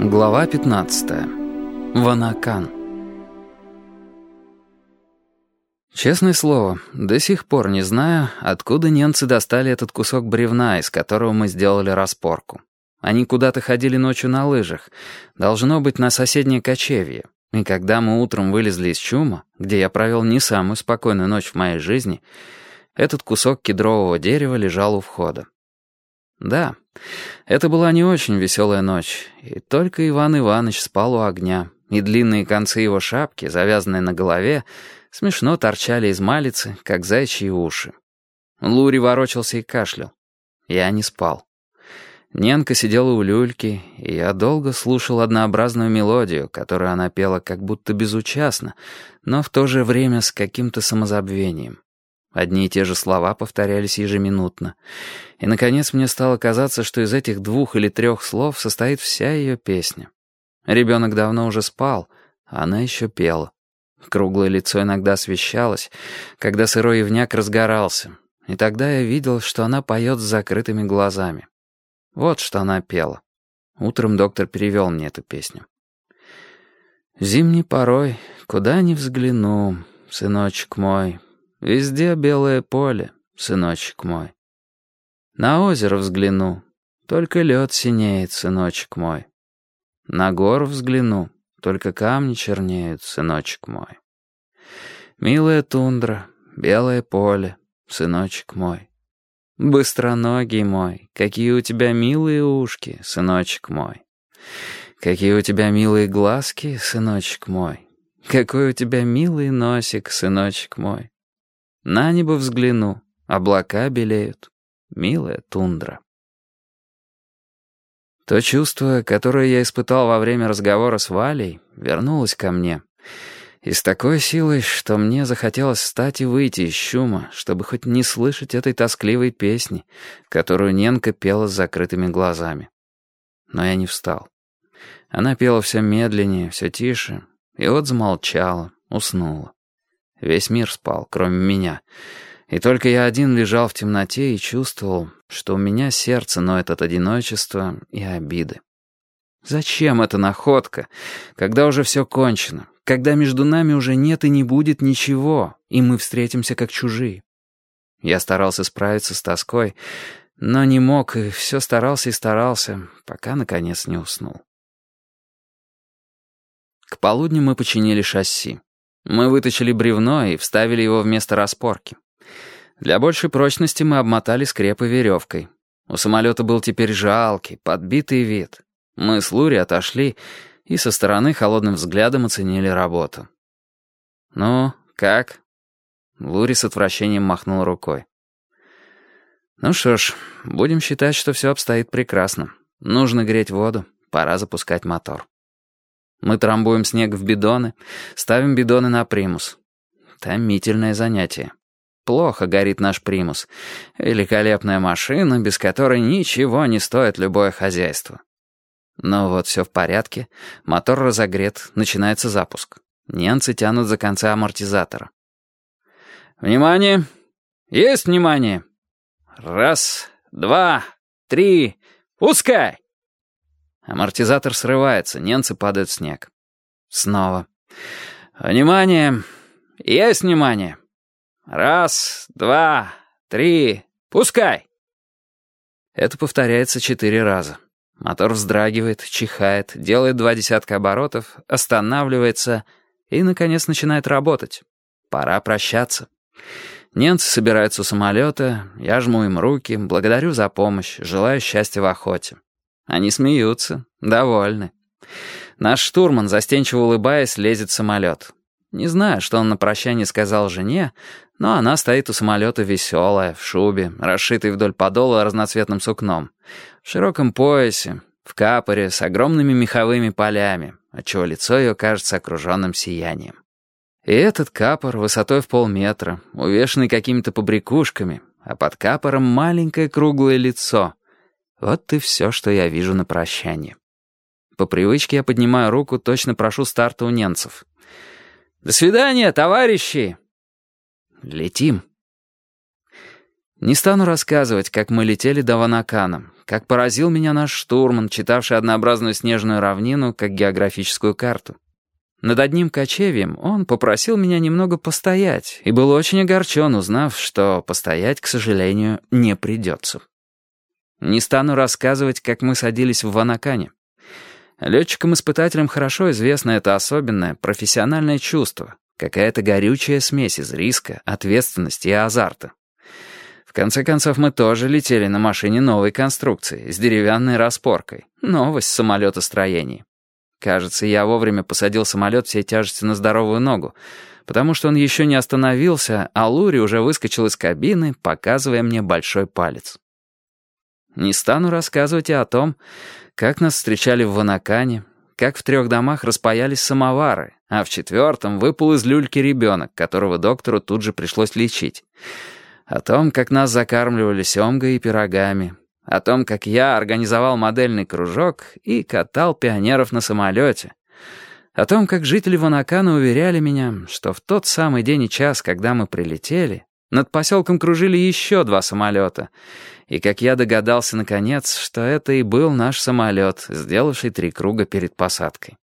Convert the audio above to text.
Глава 15. Ванакан. Честное слово, до сих пор не знаю, откуда немцы достали этот кусок бревна, из которого мы сделали распорку. Они куда-то ходили ночью на лыжах, должно быть, на соседнее кочевье. И когда мы утром вылезли из чума, где я провел не самую спокойную ночь в моей жизни, этот кусок кедрового дерева лежал у входа. Да, это была не очень веселая ночь, и только Иван Иванович спал у огня, и длинные концы его шапки, завязанные на голове, смешно торчали из малицы, как зайчьи уши. Лури ворочался и кашлял. Я не спал. Ненка сидела у люльки, и я долго слушал однообразную мелодию, которую она пела как будто безучастно, но в то же время с каким-то самозабвением. Одни и те же слова повторялись ежеминутно. И, наконец, мне стало казаться, что из этих двух или трех слов состоит вся ее песня. Ребенок давно уже спал, а она еще пела. Круглое лицо иногда освещалось, когда сырой ивняк разгорался, и тогда я видел, что она поет с закрытыми глазами. Вот что она пела. Утром доктор перевел мне эту песню. «Зимней порой, куда ни взгляну, сыночек мой, Везде белое поле, сыночек мой. На озеро взгляну, только лед синеет, сыночек мой. На гору взгляну, только камни чернеют, сыночек мой. Милая тундра, белое поле, сыночек мой. Быстроногий мой, какие у тебя милые ушки, сыночек мой. Какие у тебя милые глазки, сыночек мой. Какой у тебя милый носик, сыночек мой. На небо взгляну, облака белеют. Милая тундра. То чувство, которое я испытал во время разговора с Валей, вернулось ко мне. И с такой силой, что мне захотелось встать и выйти из шума, чтобы хоть не слышать этой тоскливой песни, которую Ненка пела с закрытыми глазами. Но я не встал. Она пела все медленнее, все тише, и вот замолчала, уснула. Весь мир спал, кроме меня. И только я один лежал в темноте и чувствовал, что у меня сердце ноет от одиночества и обиды. Зачем эта находка, когда уже все кончено, когда между нами уже нет и не будет ничего, и мы встретимся как чужие? Я старался справиться с тоской, но не мог, и все старался и старался, пока, наконец, не уснул. К полудню мы починили шасси. Мы вытащили бревно и вставили его вместо распорки. Для большей прочности мы обмотали скрепы веревкой. У самолета был теперь жалкий, подбитый вид. Мы с Лури отошли и со стороны холодным взглядом оценили работу. «Ну, как?» Лури с отвращением махнул рукой. «Ну что ж, будем считать, что все обстоит прекрасно. Нужно греть воду, пора запускать мотор». Мы трамбуем снег в бидоны, ставим бидоны на примус. Томительное занятие. Плохо горит наш примус. Великолепная машина, без которой ничего не стоит любое хозяйство. Но вот все в порядке, мотор разогрет, начинается запуск. Немцы тянут за концы амортизатора. «Внимание! Есть внимание! Раз, два, три, пускай!» Амортизатор срывается, немцы падают в снег. Снова. «Внимание! Есть внимание! Раз, два, три, пускай!» Это повторяется четыре раза. Мотор вздрагивает, чихает, делает два десятка оборотов, останавливается и, наконец, начинает работать. Пора прощаться. Немцы собираются у самолета, я жму им руки, благодарю за помощь, желаю счастья в охоте. Они смеются, довольны. Наш штурман, застенчиво улыбаясь, лезет в самолет. Не знаю, что он на прощание сказал жене, но она стоит у самолета веселая, в шубе, расшитой вдоль подола разноцветным сукном, в широком поясе, в капоре, с огромными меховыми полями, отчего лицо ее кажется окруженным сиянием. И этот капор высотой в полметра, увешанный какими-то побрякушками, а под капором маленькое круглое лицо, вот и все, что я вижу на прощание. По привычке я поднимаю руку, точно прошу старта у немцев. «До свидания, товарищи!» «Летим!» Не стану рассказывать, как мы летели до Ванакана, как поразил меня наш штурман, читавший однообразную снежную равнину, как географическую карту. Над одним кочевьем он попросил меня немного постоять и был очень огорчен, узнав, что постоять, к сожалению, не придется. Не стану рассказывать, как мы садились в Ванакане. Летчикам-испытателям хорошо известно это особенное профессиональное чувство, какая-то горючая смесь из риска, ответственности и азарта. В конце концов, мы тоже летели на машине новой конструкции, с деревянной распоркой. Новость самолетостроения. Кажется, я вовремя посадил самолет всей тяжести на здоровую ногу, потому что он еще не остановился, а Лури уже выскочил из кабины, показывая мне большой палец. Не стану рассказывать и о том, как нас встречали в Ванакане, как в трех домах распаялись самовары, а в четвертом выпал из люльки ребенок, которого доктору тут же пришлось лечить. О том, как нас закармливали семгой и пирогами, о том, как я организовал модельный кружок и катал пионеров на самолете, о том, как жители Ванакана уверяли меня, что в тот самый день и час, когда мы прилетели, над поселком кружили еще два самолета, и как я догадался наконец, что это и был наш самолет, сделавший три круга перед посадкой.